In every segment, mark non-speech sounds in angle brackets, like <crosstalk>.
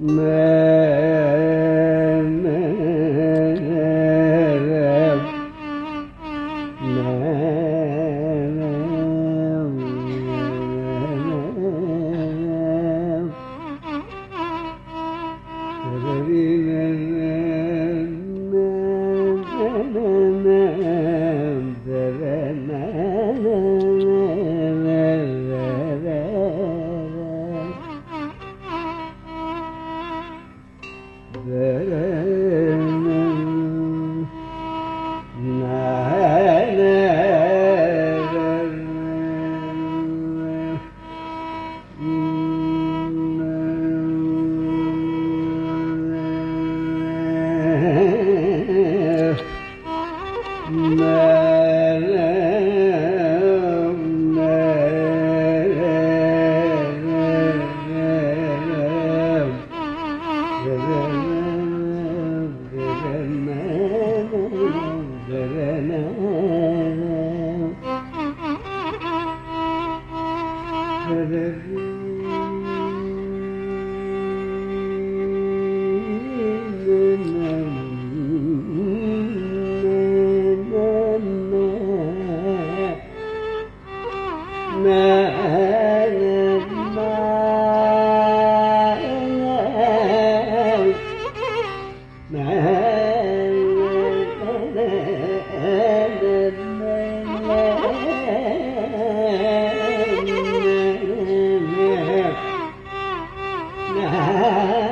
me Yeah. <laughs>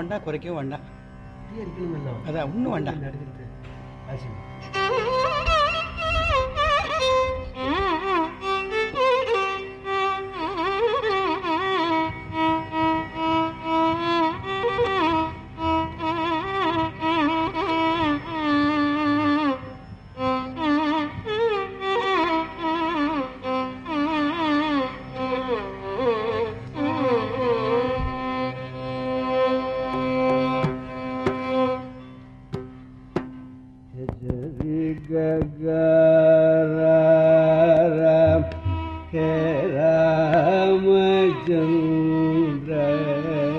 வேண்டாம் குறைக்கவும் வேண்டாம். அதான் ஒன்றும் வேண்டாம். emre.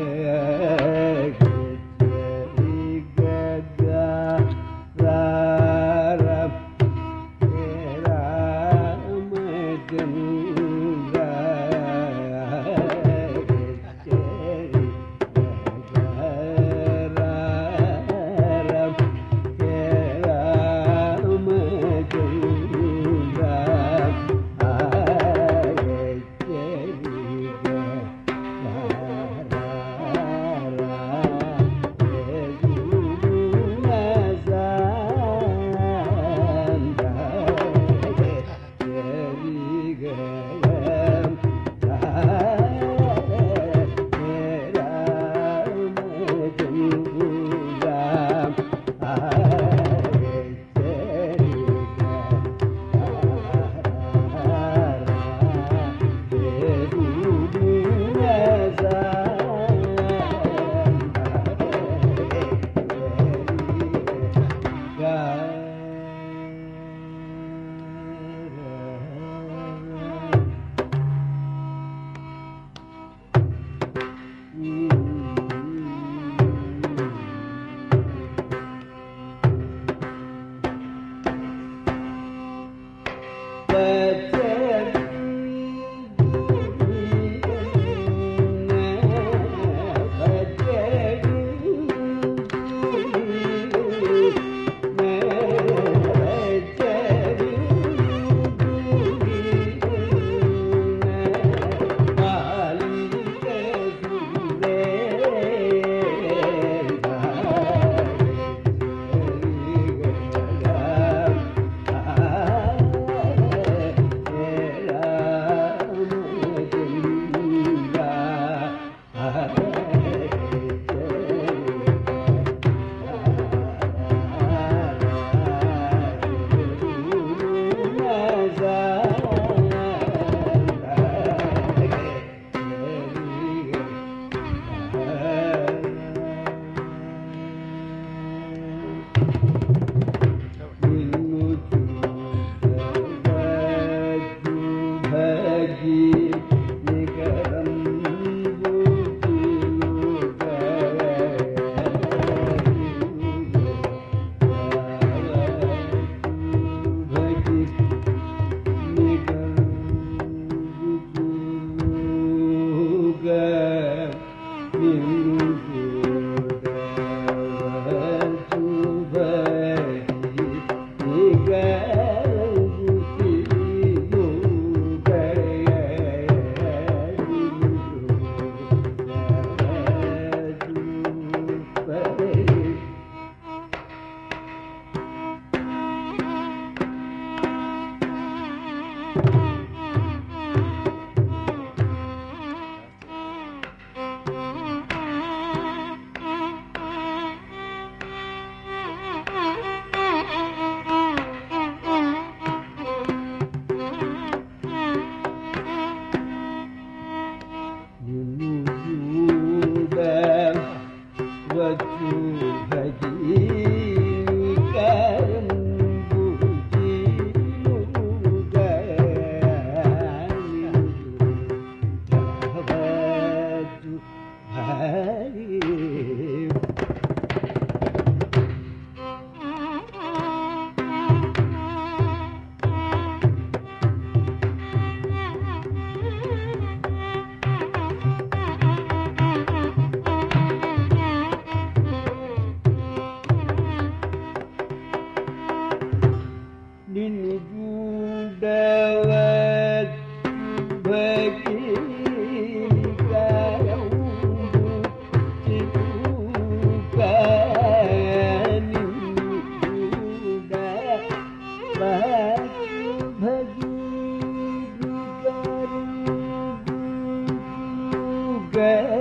be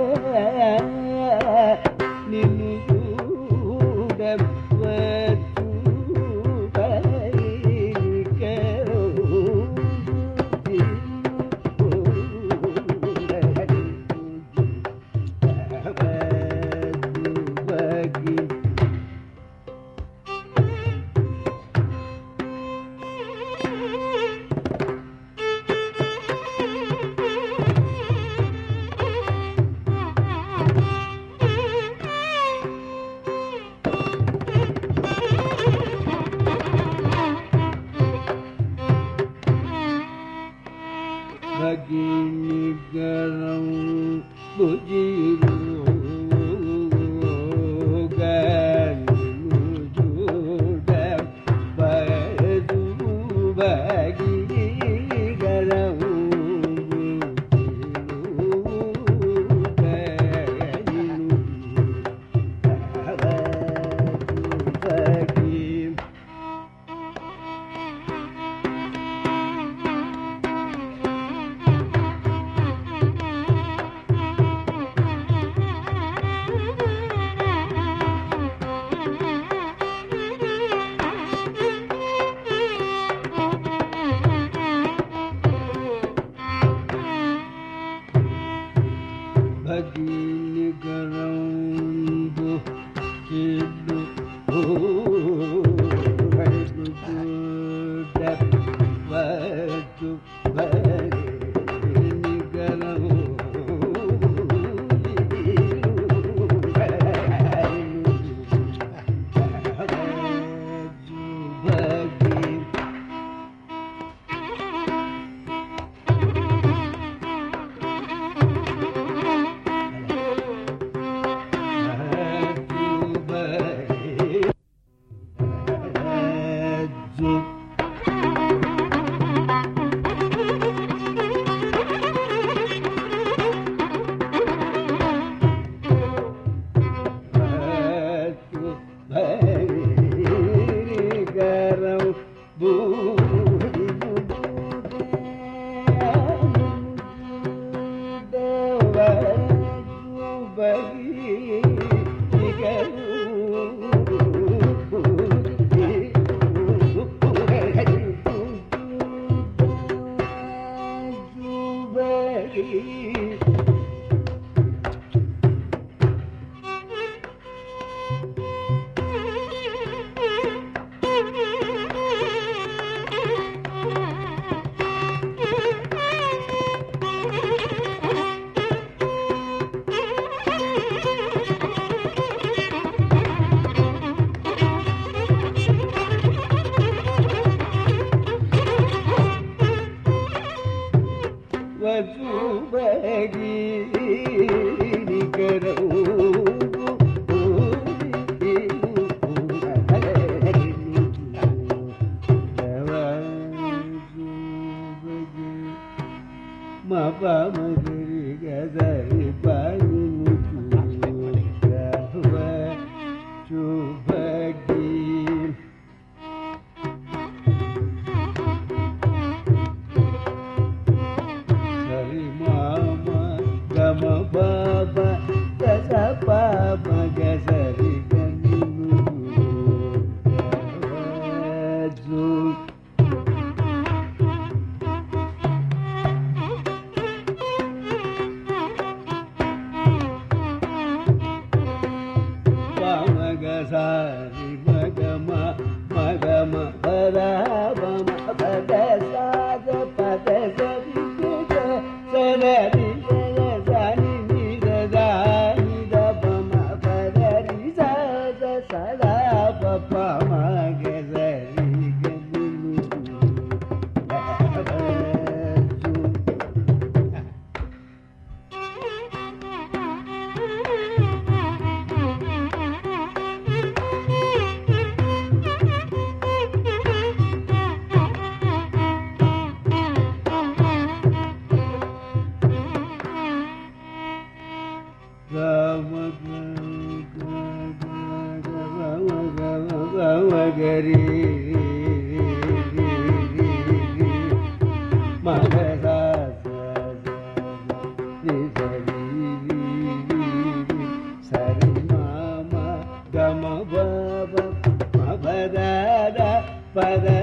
పద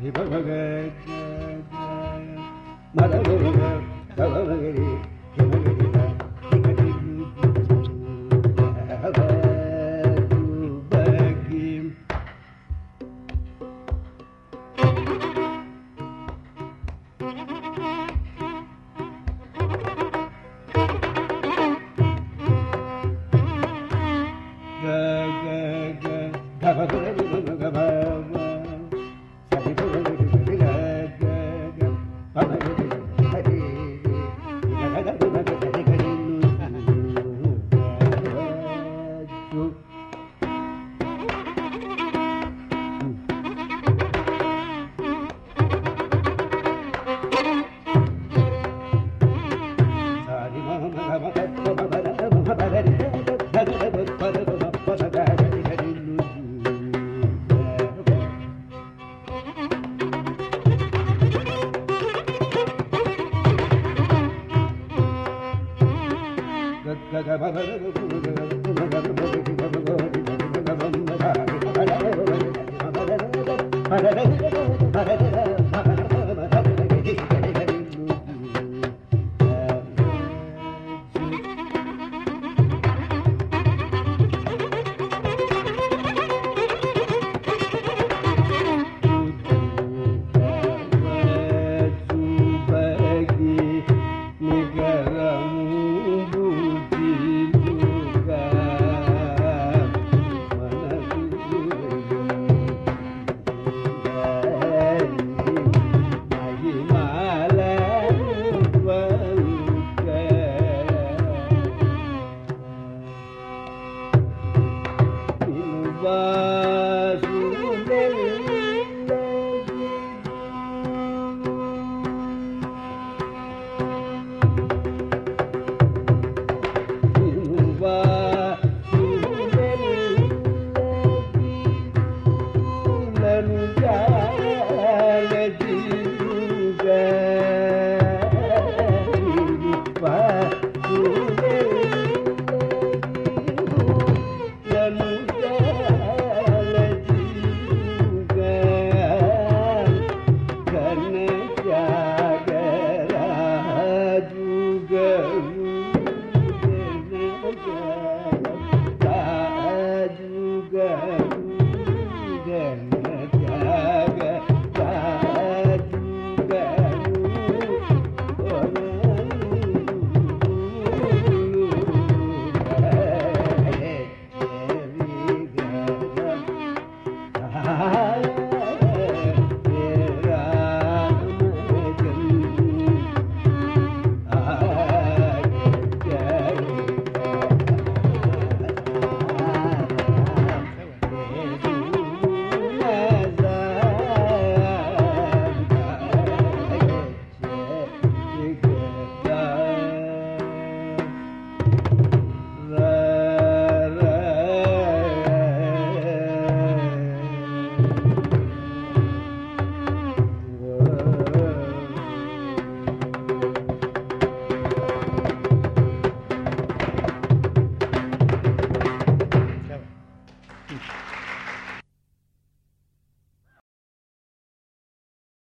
He Bhagavad Gita Hari Bhagavad Gita Ah